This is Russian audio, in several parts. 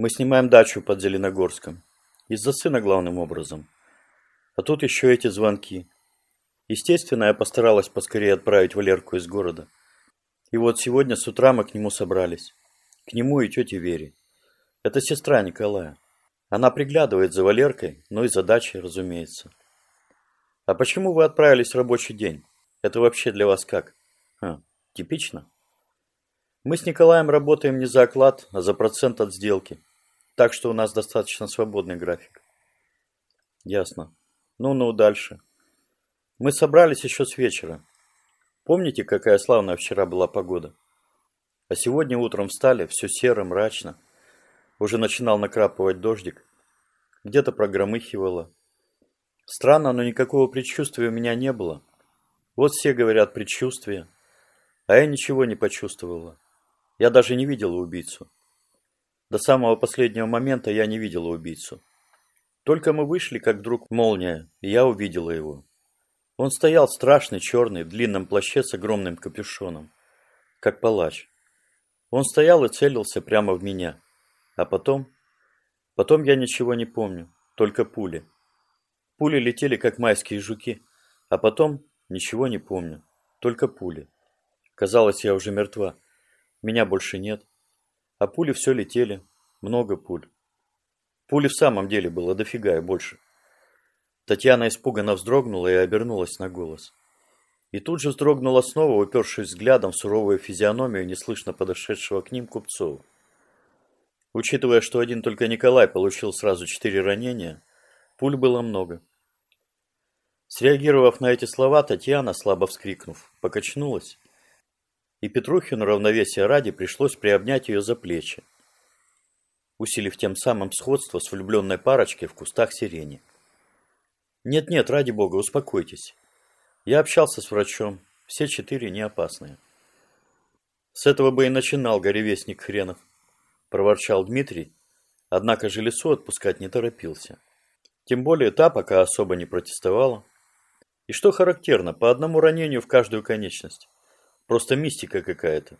Мы снимаем дачу под Зеленогорском. Из-за сына главным образом. А тут еще эти звонки. Естественно, я постаралась поскорее отправить Валерку из города. И вот сегодня с утра мы к нему собрались. К нему и тете Вере. Это сестра Николая. Она приглядывает за Валеркой, но и за дачей, разумеется. А почему вы отправились в рабочий день? Это вообще для вас как? А, типично? Мы с Николаем работаем не за оклад, а за процент от сделки. Так что у нас достаточно свободный график. Ясно. Ну-ну, дальше. Мы собрались еще с вечера. Помните, какая славная вчера была погода? А сегодня утром встали, все серо, мрачно. Уже начинал накрапывать дождик. Где-то прогромыхивало. Странно, но никакого предчувствия у меня не было. Вот все говорят предчувствие. А я ничего не почувствовала. Я даже не видела убийцу. До самого последнего момента я не видела убийцу. Только мы вышли, как вдруг молния, и я увидела его. Он стоял страшный, черный, в длинном плаще с огромным капюшоном, как палач. Он стоял и целился прямо в меня. А потом... Потом я ничего не помню, только пули. Пули летели, как майские жуки. А потом ничего не помню, только пули. Казалось, я уже мертва. Меня больше нет. А пули все летели. Много пуль. Пули в самом деле было дофига и больше. Татьяна испуганно вздрогнула и обернулась на голос. И тут же вздрогнула снова, упершись взглядом в суровую физиономию неслышно подошедшего к ним Купцова. Учитывая, что один только Николай получил сразу четыре ранения, пуль было много. Среагировав на эти слова, Татьяна, слабо вскрикнув, покачнулась, и Петрухину равновесия ради пришлось приобнять ее за плечи, усилив тем самым сходство с влюбленной парочкой в кустах сирени. Нет-нет, ради бога, успокойтесь. Я общался с врачом. Все четыре не опасные. С этого бы и начинал горевестник хренов, проворчал Дмитрий, однако же лесу отпускать не торопился. Тем более та пока особо не протестовала. И что характерно, по одному ранению в каждую конечность. Просто мистика какая-то.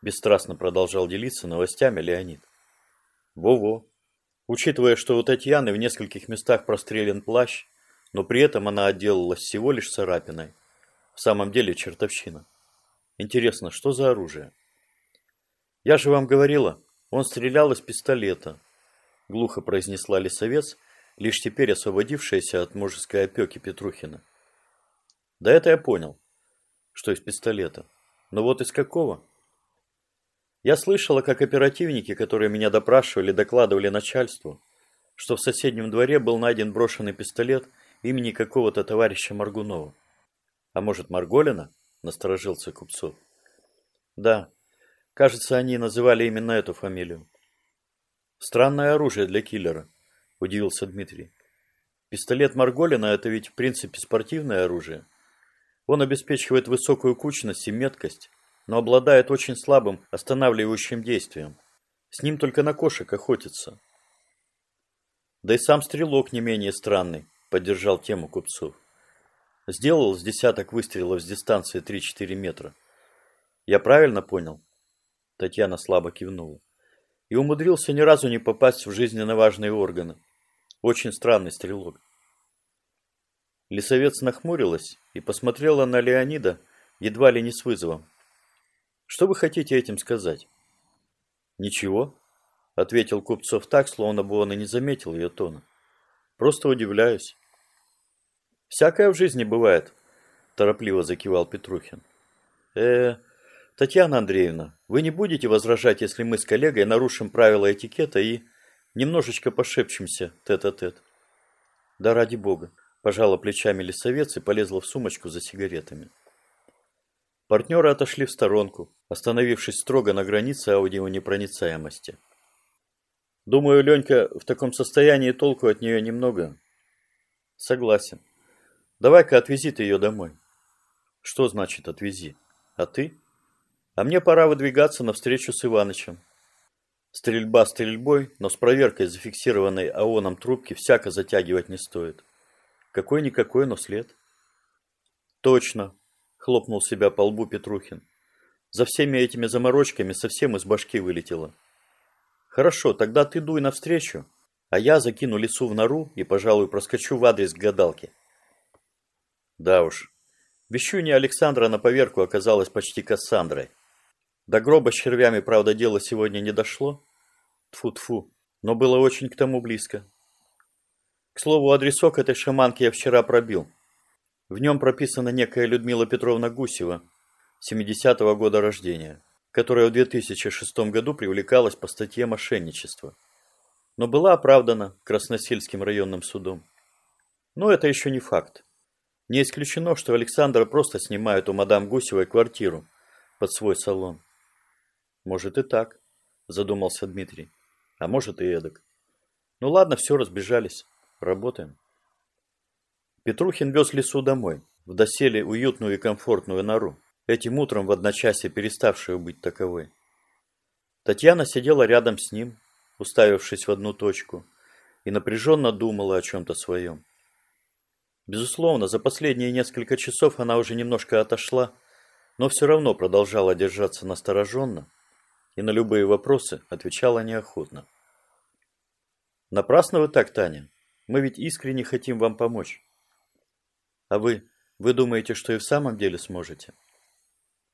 Бесстрастно продолжал делиться новостями Леонид. Во-во. Учитывая, что у Татьяны в нескольких местах прострелен плащ, но при этом она отделалась всего лишь царапиной. В самом деле чертовщина. Интересно, что за оружие? Я же вам говорила, он стрелял из пистолета. Глухо произнесла лесовец, лишь теперь освободившаяся от мужеской опеки Петрухина. Да это я понял, что из пистолета. Но вот из какого? Я слышала, как оперативники, которые меня допрашивали, докладывали начальству, что в соседнем дворе был найден брошенный пистолет – имени какого-то товарища Маргунова. А может, Марголина? Насторожился Купцов. Да, кажется, они называли именно эту фамилию. Странное оружие для киллера, удивился Дмитрий. Пистолет Марголина – это ведь в принципе спортивное оружие. Он обеспечивает высокую кучность и меткость, но обладает очень слабым останавливающим действием. С ним только на кошек охотятся. Да и сам стрелок не менее странный поддержал тему купцов. Сделал с десяток выстрелов с дистанции 3-4 метра. Я правильно понял? Татьяна слабо кивнула. И умудрился ни разу не попасть в жизненно важные органы. Очень странный стрелок. Лисовец нахмурилась и посмотрела на Леонида едва ли не с вызовом. Что вы хотите этим сказать? Ничего, ответил Купцов так, словно бы он и не заметил ее тона. Просто удивляюсь. Всякое в жизни бывает, торопливо закивал Петрухин. Э, Татьяна Андреевна, вы не будете возражать, если мы с коллегой нарушим правила этикета и немножечко пошепчемся тет-а-тет? -тет? Да ради бога, пожала плечами лесовец и полезла в сумочку за сигаретами. Партнеры отошли в сторонку, остановившись строго на границе аудионепроницаемости. Думаю, Ленька в таком состоянии толку от нее немного. Согласен. Давай-ка отвези ты ее домой. Что значит отвези? А ты? А мне пора выдвигаться навстречу с Иванычем. Стрельба стрельбой, но с проверкой зафиксированной ООНом трубки всяко затягивать не стоит. Какой-никакой, но след. Точно, хлопнул себя по лбу Петрухин. За всеми этими заморочками совсем из башки вылетело. Хорошо, тогда ты дуй навстречу, а я закину лесу в нору и, пожалуй, проскочу в адрес к гадалке. Да уж, вещунья Александра на поверку оказалась почти Кассандрой. До гроба с червями, правда, дело сегодня не дошло. Тфу-тфу, но было очень к тому близко. К слову, адресок этой шаманки я вчера пробил. В нем прописана некая Людмила Петровна Гусева, 70-го года рождения, которая в 2006 году привлекалась по статье мошенничества, но была оправдана Красносельским районным судом. Но это еще не факт. Не исключено, что Александр просто снимает у мадам Гусевой квартиру под свой салон. Может и так, задумался Дмитрий. А может и эдак. Ну ладно, все, разбежались. Работаем. Петрухин вез лесу домой, в доселе уютную и комфортную нору, этим утром в одночасье переставшую быть таковой. Татьяна сидела рядом с ним, уставившись в одну точку, и напряженно думала о чем-то своем. Безусловно, за последние несколько часов она уже немножко отошла, но все равно продолжала держаться настороженно и на любые вопросы отвечала неохотно. «Напрасно вы так, Таня. Мы ведь искренне хотим вам помочь». А вы, вы думаете, что и в самом деле сможете?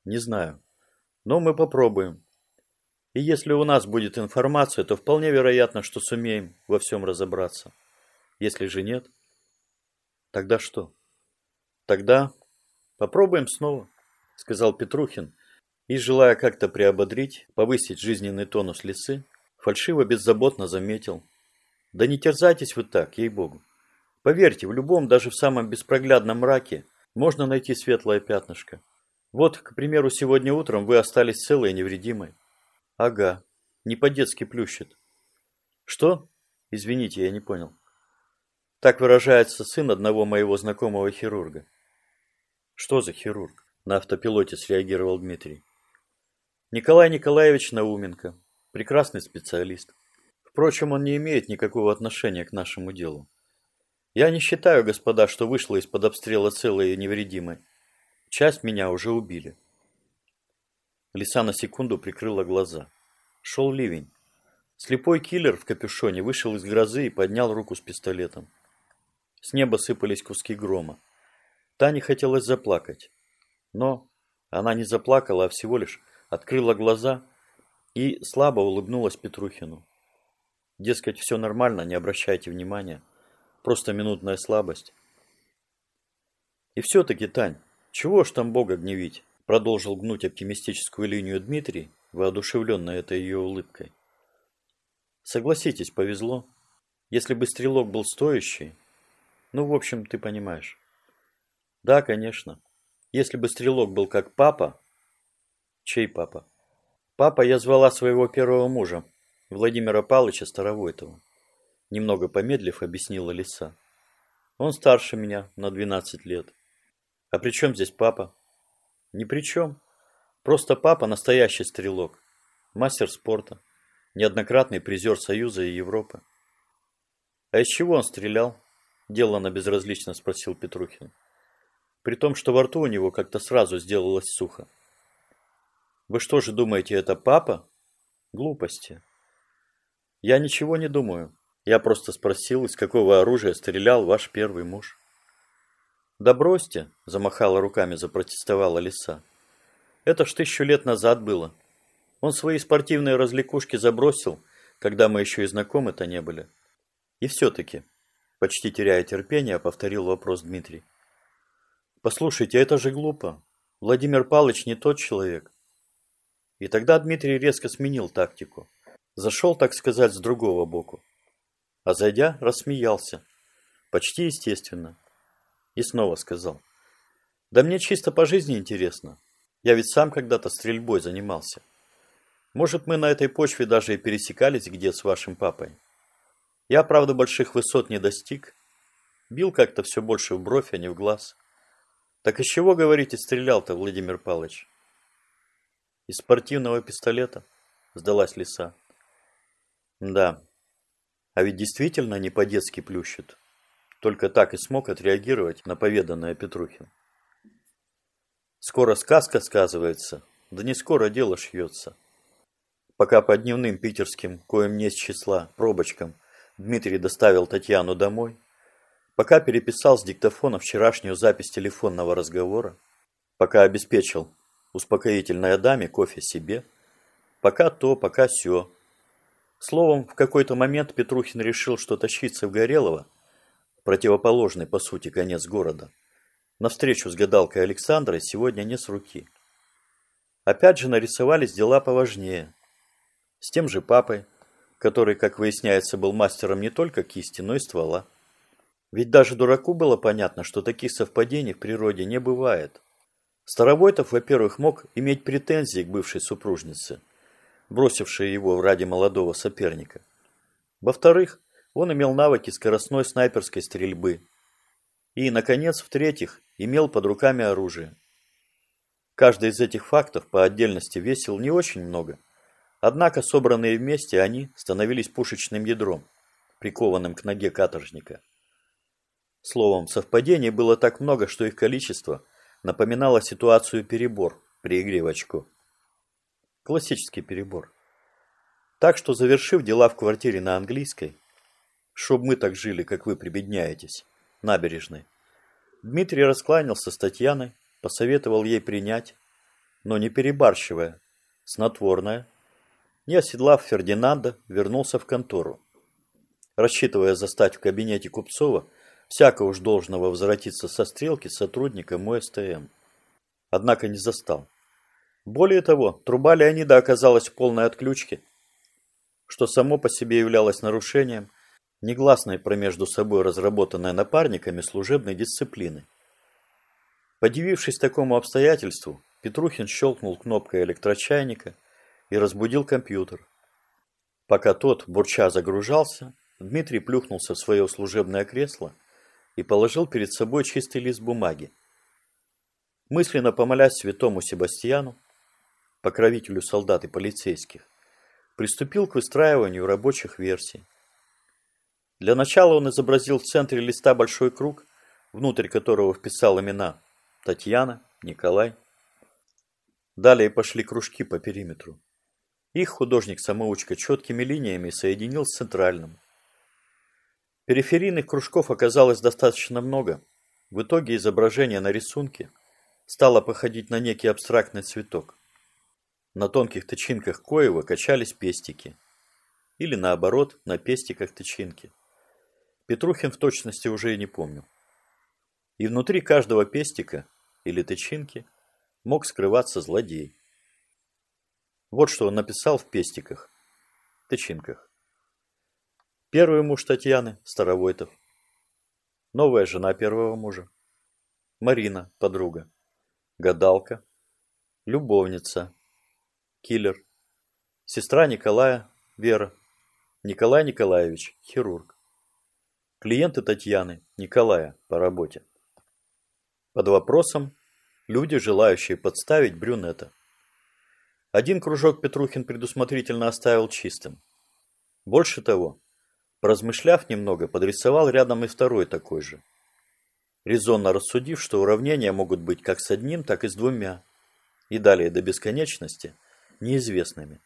Не знаю. Но мы попробуем. И если у нас будет информация, то вполне вероятно, что сумеем во всем разобраться. Если же нет, тогда что? Тогда попробуем снова, сказал Петрухин, и, желая как-то приободрить, повысить жизненный тонус лисы, фальшиво беззаботно заметил. Да не терзайтесь вы так, ей-богу. Поверьте, в любом, даже в самом беспроглядном мраке, можно найти светлое пятнышко. Вот, к примеру, сегодня утром вы остались целой и невредимой. Ага, не по-детски плющит. Что? Извините, я не понял. Так выражается сын одного моего знакомого хирурга. Что за хирург? На автопилоте среагировал Дмитрий. Николай Николаевич Науменко. Прекрасный специалист. Впрочем, он не имеет никакого отношения к нашему делу. Я не считаю, господа, что вышла из-под обстрела целой и невредимой. Часть меня уже убили. Лиса на секунду прикрыла глаза. Шел ливень. Слепой киллер в капюшоне вышел из грозы и поднял руку с пистолетом. С неба сыпались куски грома. Тане хотелось заплакать. Но она не заплакала, а всего лишь открыла глаза и слабо улыбнулась Петрухину. Дескать, все нормально, не обращайте внимания. Просто минутная слабость. И все-таки, Тань, чего ж там Бога гневить? Продолжил гнуть оптимистическую линию Дмитрий, воодушевленный этой ее улыбкой. Согласитесь, повезло. Если бы стрелок был стоящий, ну, в общем, ты понимаешь. Да, конечно. Если бы стрелок был как папа... Чей папа? Папа я звала своего первого мужа, Владимира Павловича Старовойтова. Немного помедлив, объяснила лиса. Он старше меня на 12 лет. А при чем здесь папа? Ни при чем. Просто папа настоящий стрелок. Мастер спорта. Неоднократный призер Союза и Европы. А из чего он стрелял? Делано безразлично спросил Петрухин. При том, что во рту у него как-то сразу сделалось сухо. Вы что же думаете, это папа? Глупости. Я ничего не думаю. Я просто спросил, из какого оружия стрелял ваш первый муж. Да бросьте, замахала руками, запротестовала лиса. Это ж тысячу лет назад было. Он свои спортивные развлекушки забросил, когда мы еще и знакомы-то не были. И все-таки, почти теряя терпение, повторил вопрос Дмитрий. Послушайте, это же глупо. Владимир Палыч не тот человек. И тогда Дмитрий резко сменил тактику. Зашел, так сказать, с другого боку а зайдя, рассмеялся. Почти естественно. И снова сказал. Да мне чисто по жизни интересно. Я ведь сам когда-то стрельбой занимался. Может, мы на этой почве даже и пересекались где с вашим папой. Я, правда, больших высот не достиг. Бил как-то все больше в бровь, а не в глаз. Так из чего, говорите, стрелял-то, Владимир Павлович? Из спортивного пистолета, сдалась лиса. Да, а ведь действительно не по-детски плющит. Только так и смог отреагировать на поведанное Петрухин. Скоро сказка сказывается, да не скоро дело шьется. Пока по дневным питерским, коим не с числа, пробочкам, Дмитрий доставил Татьяну домой, пока переписал с диктофона вчерашнюю запись телефонного разговора, пока обеспечил успокоительной даме кофе себе, пока то, пока сё. Словом, в какой-то момент Петрухин решил, что тащиться в Горелово, противоположный по сути конец города, на встречу с гадалкой Александрой сегодня не с руки. Опять же нарисовались дела поважнее. С тем же папой, который, как выясняется, был мастером не только кисти, но и ствола. Ведь даже дураку было понятно, что таких совпадений в природе не бывает. Старовойтов, во-первых, мог иметь претензии к бывшей супружнице, бросившей его ради молодого соперника. Во-вторых, он имел навыки скоростной снайперской стрельбы. И, наконец, в-третьих, имел под руками оружие. Каждый из этих фактов по отдельности весил не очень много. Однако, собранные вместе, они становились пушечным ядром, прикованным к ноге каторжника. Словом, совпадений было так много, что их количество напоминало ситуацию перебор при игре в очко. Классический перебор. Так что, завершив дела в квартире на английской, чтоб мы так жили, как вы прибедняетесь, набережной, Дмитрий раскланялся с Татьяной, посоветовал ей принять, но не перебарщивая, снотворное, не оседлав Фердинанда, вернулся в контору. Рассчитывая застать в кабинете Купцова всяко уж должного возвратиться со стрелки сотрудником УСТМ. Однако не застал. Более того, труба Леонида оказалась в полной отключке, что само по себе являлось нарушением негласной промежду собой разработанной напарниками служебной дисциплины. Подивившись такому обстоятельству, Петрухин щелкнул кнопкой электрочайника и разбудил компьютер. Пока тот, бурча, загружался, Дмитрий плюхнулся в свое служебное кресло и положил перед собой чистый лист бумаги. Мысленно помолясь святому Себастьяну, покровителю солдат и полицейских, приступил к выстраиванию рабочих версий. Для начала он изобразил в центре листа большой круг, внутрь которого вписал имена Татьяна, Николай. Далее пошли кружки по периметру. Их художник-самоучка четкими линиями соединил с центральным. Периферийных кружков оказалось достаточно много. В итоге изображение на рисунке стало походить на некий абстрактный цветок. На тонких тычинках коева качались пестики. Или наоборот, на пестиках тычинки. Петрухин в точности уже и не помнил. И внутри каждого пестика или тычинки мог скрываться злодей. Вот что он написал в пестиках, тычинках. Первый муж Татьяны, Старовойтов. Новая жена первого мужа. Марина, подруга. Гадалка. Любовница. Киллер. Сестра Николая, Вера. Николай Николаевич, хирург. Клиенты Татьяны, Николая, по работе. Под вопросом люди, желающие подставить брюнета. Один кружок Петрухин предусмотрительно оставил чистым. Больше того, поразмышляв немного, подрисовал рядом и второй такой же. Резонно рассудив, что уравнения могут быть как с одним, так и с двумя, и далее до бесконечности, неизвестными.